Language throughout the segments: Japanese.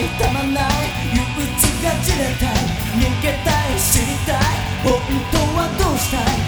い。たまない。憂鬱がじれたい。逃げたい。知りたい。本当はどうしたい。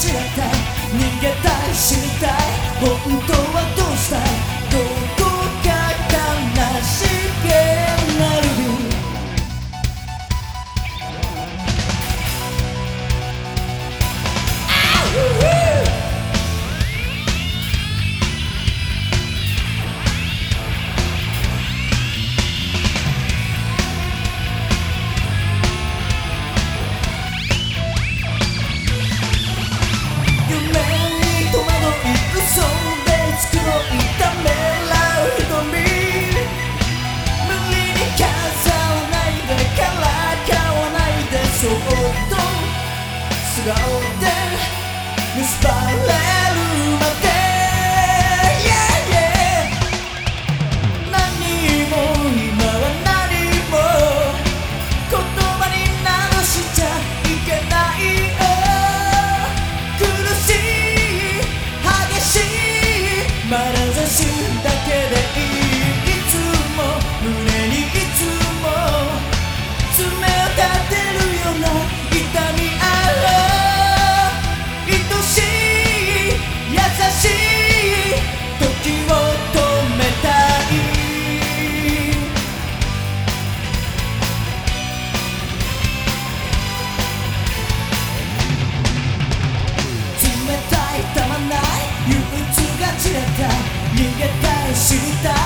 ちって逃げたりしたい顔で結ばれるまで、yeah, 何も今は何も言葉にならしちゃいけないよ。苦しい激しい眼差しだした